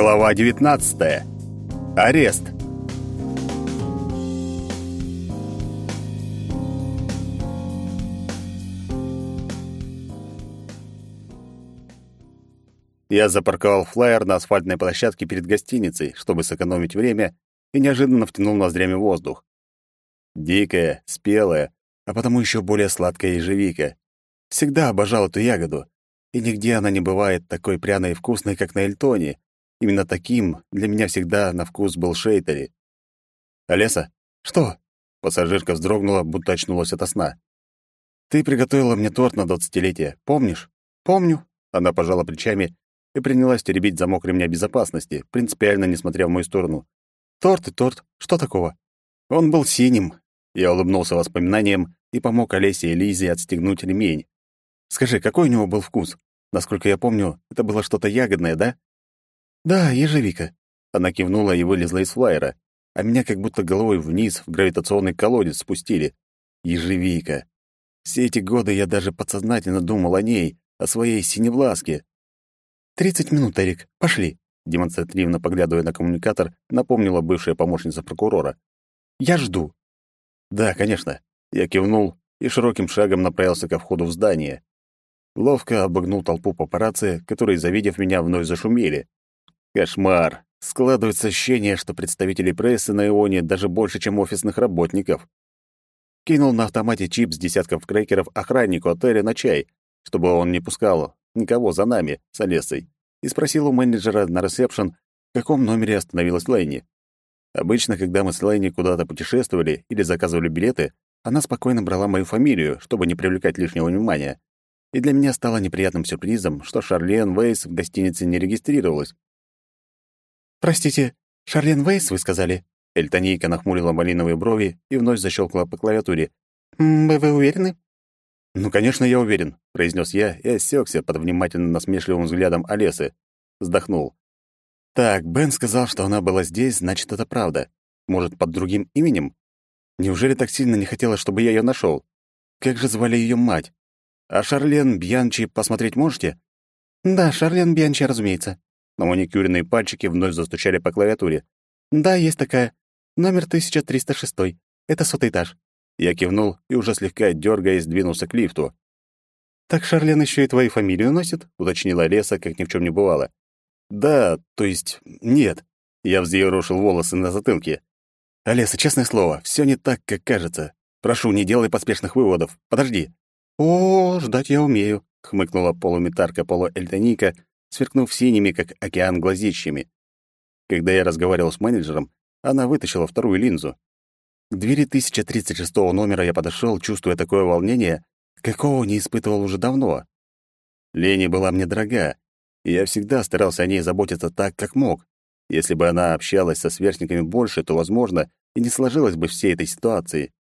Глава 19. Арест. Я запарковал флайер на асфальтной площадке перед гостиницей, чтобы сэкономить время, и неожиданно втянул ноздрями воздух. Дикая, спелая, а потому еще более сладкая ежевика. Всегда обожал эту ягоду, и нигде она не бывает такой пряной и вкусной, как на Эльтоне. Именно таким для меня всегда на вкус был Шейтери. «Олеса?» «Что?» Пассажирка вздрогнула, будто очнулась ото сна. «Ты приготовила мне торт на двадцатилетие, помнишь?» «Помню». Она пожала плечами и принялась теребить замок ремня безопасности, принципиально не смотря в мою сторону. «Торт и торт. Что такого?» «Он был синим». Я улыбнулся воспоминанием и помог Олесе и Лизе отстегнуть ремень. «Скажи, какой у него был вкус? Насколько я помню, это было что-то ягодное, да?» «Да, ежевика». Она кивнула и вылезла из флайера, а меня как будто головой вниз в гравитационный колодец спустили. Ежевика. Все эти годы я даже подсознательно думал о ней, о своей синевласке. «Тридцать минут, Эрик. Пошли», — демонстративно поглядывая на коммуникатор, напомнила бывшая помощница прокурора. «Я жду». «Да, конечно». Я кивнул и широким шагом направился ко входу в здание. Ловко обогнул толпу папарацци, которые, завидев меня, вновь зашумели. Кошмар. Складывается ощущение, что представителей прессы на Ионе даже больше, чем офисных работников. Кинул на автомате чип с десятков крекеров охраннику отеля на чай, чтобы он не пускал никого за нами, с Олесой, и спросил у менеджера на ресепшн, в каком номере остановилась Лэйни. Обычно, когда мы с Лэйни куда-то путешествовали или заказывали билеты, она спокойно брала мою фамилию, чтобы не привлекать лишнего внимания. И для меня стало неприятным сюрпризом, что Шарлен Вейс в гостинице не регистрировалась. «Простите, Шарлен Вейс, вы сказали?» Эльтонийка нахмурила малиновые брови и вновь защелкала по клавиатуре. «Вы, вы уверены?» «Ну, конечно, я уверен», — произнес я и осекся под внимательно насмешливым взглядом Олесы. Вздохнул. «Так, Бен сказал, что она была здесь, значит, это правда. Может, под другим именем? Неужели так сильно не хотела, чтобы я ее нашел? Как же звали ее мать? А Шарлен Бьянчи посмотреть можете?» «Да, Шарлен Бьянчи, разумеется», но маникюренные пальчики вновь застучали по клавиатуре. «Да, есть такая. Номер 1306. Это сотый этаж». Я кивнул и уже слегка дергаясь двинулся к лифту. «Так Шарлен еще и твою фамилию носит?» — уточнила Леса, как ни в чем не бывало. «Да, то есть нет». Я взъерошил волосы на затылке. «Олеса, честное слово, все не так, как кажется. Прошу, не делай поспешных выводов. Подожди». «О, ждать я умею», — хмыкнула полуметарка полуэльтоника, сверкнув синими, как океан, глазищами. Когда я разговаривал с менеджером, она вытащила вторую линзу. К двери 1036 номера я подошел, чувствуя такое волнение, какого не испытывал уже давно. Лени была мне дорога, и я всегда старался о ней заботиться так, как мог. Если бы она общалась со сверстниками больше, то, возможно, и не сложилось бы всей этой ситуации.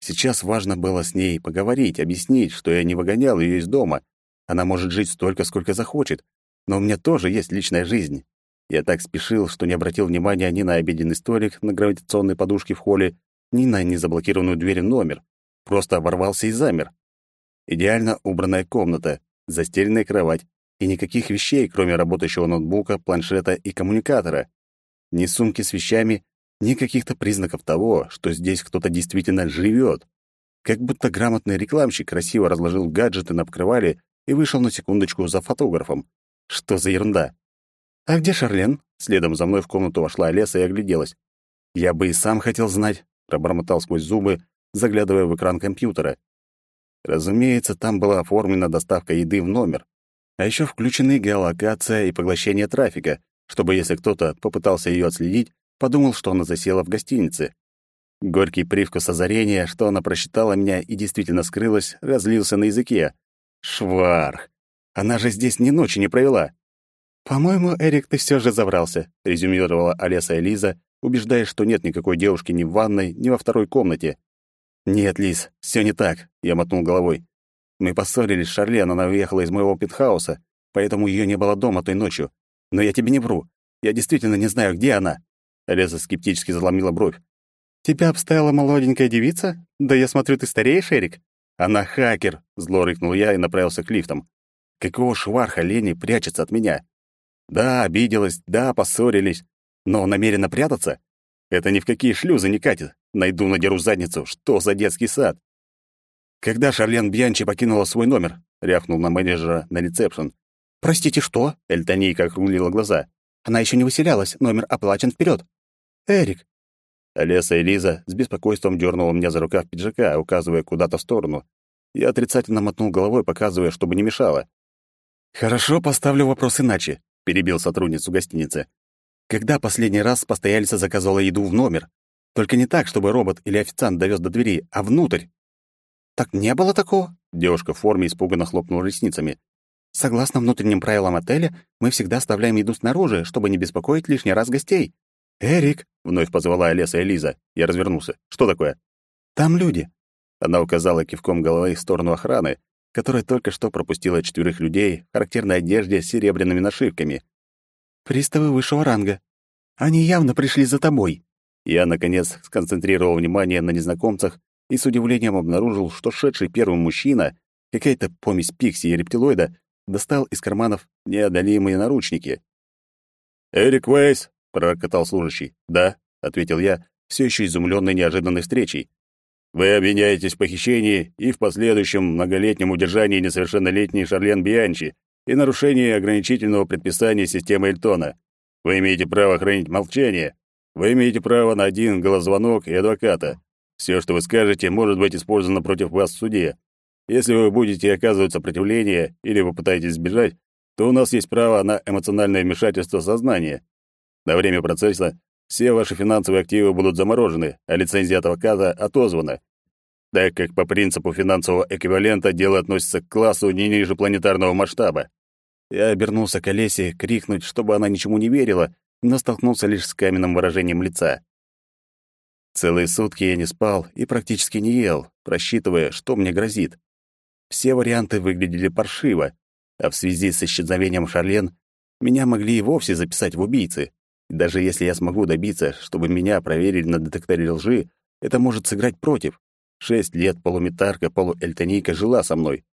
Сейчас важно было с ней поговорить, объяснить, что я не выгонял ее из дома. Она может жить столько, сколько захочет, но у меня тоже есть личная жизнь. Я так спешил, что не обратил внимания ни на обеденный столик на гравитационной подушке в холле, ни на незаблокированную дверь в номер. Просто ворвался и замер. Идеально убранная комната, застеленная кровать и никаких вещей, кроме работающего ноутбука, планшета и коммуникатора. Ни сумки с вещами, ни каких-то признаков того, что здесь кто-то действительно живет. Как будто грамотный рекламщик красиво разложил гаджеты на покрывале и вышел на секундочку за фотографом. Что за ерунда? А где Шарлен? Следом за мной в комнату вошла Олеса и огляделась. Я бы и сам хотел знать, пробормотал сквозь зубы, заглядывая в экран компьютера. Разумеется, там была оформлена доставка еды в номер, а еще включены геолокация и поглощение трафика, чтобы если кто-то попытался ее отследить, подумал, что она засела в гостинице. Горький привкус озарения, что она просчитала меня и действительно скрылась, разлился на языке. Шварх! Она же здесь ни ночи не провела. По-моему, Эрик, ты все же забрался, резюмировала Олеса Элиза, убеждая, что нет никакой девушки ни в ванной, ни во второй комнате. Нет, Лиз, все не так, я мотнул головой. Мы поссорились с Шарлен, она уехала из моего пентхауса, поэтому ее не было дома той ночью. Но я тебе не вру. Я действительно не знаю, где она. Олеса скептически заломила бровь. «Тебя обставила молоденькая девица? Да я смотрю, ты стареешь, Эрик?» «Она хакер», — зло рыкнул я и направился к лифтам. Какого шварха Лени прячется от меня? Да, обиделась, да, поссорились, но намеренно прятаться? Это ни в какие шлюзы не катит. Найду, надеру задницу. Что за детский сад? Когда Шарлен Бьянчи покинула свой номер, рявкнул на менеджера на ресепшн. Простите, что? Эльтонийка округлила глаза. Она еще не выселялась, номер оплачен вперед. Эрик. Олеса и Лиза с беспокойством дернула меня за рукав пиджака, указывая куда-то в сторону. Я отрицательно мотнул головой, показывая, чтобы не мешало. «Хорошо, поставлю вопрос иначе», — перебил сотрудницу гостиницы. «Когда последний раз постоялица заказала еду в номер? Только не так, чтобы робот или официант довез до двери, а внутрь». «Так не было такого?» Девушка в форме испуганно хлопнула ресницами. «Согласно внутренним правилам отеля, мы всегда оставляем еду снаружи, чтобы не беспокоить лишний раз гостей». «Эрик!» — вновь позвала Олеса и Лиза. Я развернулся. «Что такое?» «Там люди». Она указала кивком головы в сторону охраны, которая только что пропустила четверых людей в характерной одежде с серебряными нашивками. «Приставы высшего ранга. Они явно пришли за тобой». Я, наконец, сконцентрировал внимание на незнакомцах и с удивлением обнаружил, что шедший первым мужчина, какая-то помесь пикси и рептилоида, достал из карманов неодолимые наручники. «Эрик Вейс!» — пророкотал служащий. «Да», — ответил я, все еще изумленный неожиданной встречей. Вы обвиняетесь в похищении и в последующем многолетнем удержании несовершеннолетней Шарлен Бианчи и нарушении ограничительного предписания системы Эльтона. Вы имеете право хранить молчание. Вы имеете право на один голосзвонок и адвоката. Все, что вы скажете, может быть использовано против вас в суде. Если вы будете оказывать сопротивление или вы пытаетесь сбежать, то у нас есть право на эмоциональное вмешательство сознания. На время процесса все ваши финансовые активы будут заморожены, а лицензия адвоката отозвана, так как по принципу финансового эквивалента дело относится к классу не ниже планетарного масштаба. Я обернулся к Олесе, крикнуть, чтобы она ничему не верила, но столкнулся лишь с каменным выражением лица. Целые сутки я не спал и практически не ел, просчитывая, что мне грозит. Все варианты выглядели паршиво, а в связи с исчезновением Шарлен меня могли и вовсе записать в убийцы. Даже если я смогу добиться, чтобы меня проверили на детекторе лжи, это может сыграть против. Шесть лет полуметарка, полуэльтонийка жила со мной.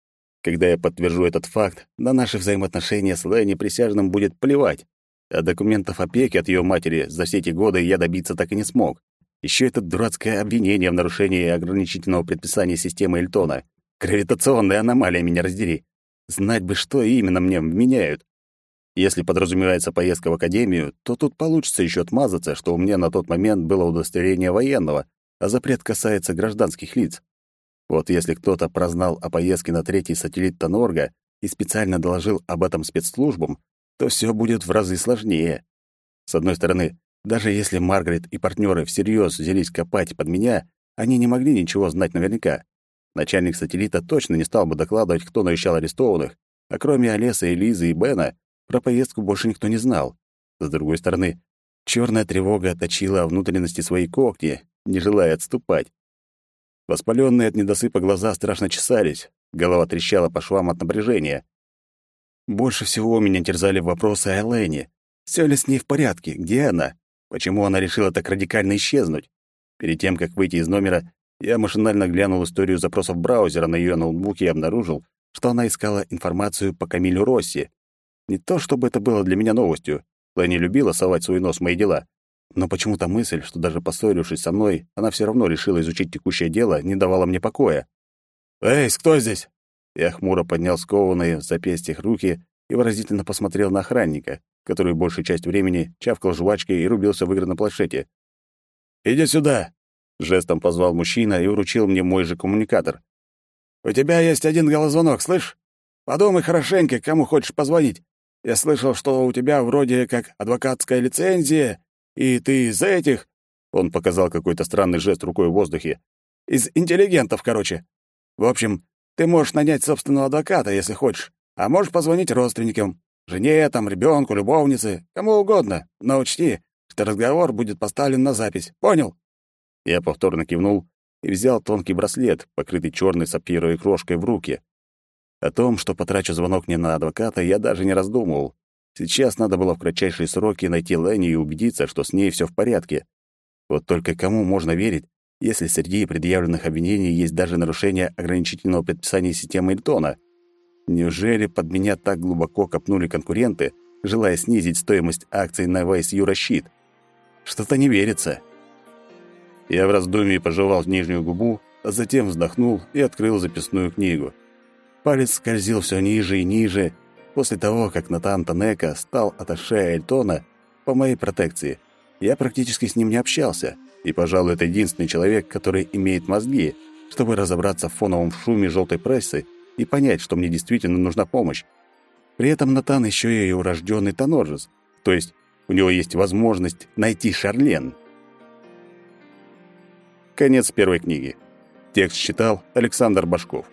Когда я подтвержу этот факт, на наши взаимоотношения с Лэнни присяжным будет плевать. А документов опеки от ее матери за все эти годы я добиться так и не смог. Еще это дурацкое обвинение в нарушении ограничительного предписания системы Эльтона. Гравитационная аномалия меня раздери. Знать бы, что именно мне вменяют. Если подразумевается поездка в академию, то тут получится еще отмазаться, что у меня на тот момент было удостоверение военного, а запрет касается гражданских лиц. Вот если кто-то прознал о поездке на третий сателлит Тонорга и специально доложил об этом спецслужбам, то все будет в разы сложнее. С одной стороны, даже если Маргарет и партнеры всерьез взялись копать под меня, они не могли ничего знать наверняка. Начальник сателлита точно не стал бы докладывать, кто навещал арестованных, а кроме Олеса, Элизы и Бена, про поездку больше никто не знал. С другой стороны, черная тревога точила внутренности своей когти, не желая отступать. Воспаленные от недосыпа глаза страшно чесались, голова трещала по швам от напряжения. Больше всего меня терзали вопросы о Элене. Все ли с ней в порядке? Где она? Почему она решила так радикально исчезнуть? Перед тем, как выйти из номера, я машинально глянул историю запросов браузера на ее ноутбуке и обнаружил, что она искала информацию по Камилю Росси. Не то чтобы это было для меня новостью. Лэнни любила совать свой нос в мои дела. Но почему-то мысль, что даже поссорившись со мной, она все равно решила изучить текущее дело, не давала мне покоя. «Эй, кто здесь?» Я хмуро поднял скованные в запястьях руки и выразительно посмотрел на охранника, который большую часть времени чавкал жвачкой и рубился в игры на планшете. «Иди сюда!» — жестом позвал мужчина и вручил мне мой же коммуникатор. «У тебя есть один голосзвонок, слышь? Подумай хорошенько, кому хочешь позвонить. Я слышал, что у тебя вроде как адвокатская лицензия, и ты из этих...» Он показал какой-то странный жест рукой в воздухе. «Из интеллигентов, короче. В общем, ты можешь нанять собственного адвоката, если хочешь, а можешь позвонить родственникам, жене, там, ребенку, любовнице, кому угодно, но учти, что разговор будет поставлен на запись. Понял?» Я повторно кивнул и взял тонкий браслет, покрытый черной сапфировой крошкой в руки. О том, что потрачу звонок не на адвоката, я даже не раздумывал. Сейчас надо было в кратчайшие сроки найти Ленни и убедиться, что с ней все в порядке. Вот только кому можно верить, если среди предъявленных обвинений есть даже нарушение ограничительного предписания системы Эльтона? Неужели под меня так глубоко копнули конкуренты, желая снизить стоимость акций на Вайс Юращит. Что-то не верится. Я в раздумье пожевал нижнюю губу, а затем вздохнул и открыл записную книгу. Палец скользил все ниже и ниже. После того, как Натан Танека стал атташе Эльтона по моей протекции, я практически с ним не общался, и, пожалуй, это единственный человек, который имеет мозги, чтобы разобраться в фоновом шуме желтой прессы и понять, что мне действительно нужна помощь. При этом Натан еще и урожденный тоноржец, то есть у него есть возможность найти Шарлен. Конец первой книги. Текст читал Александр Башков.